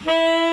Hey!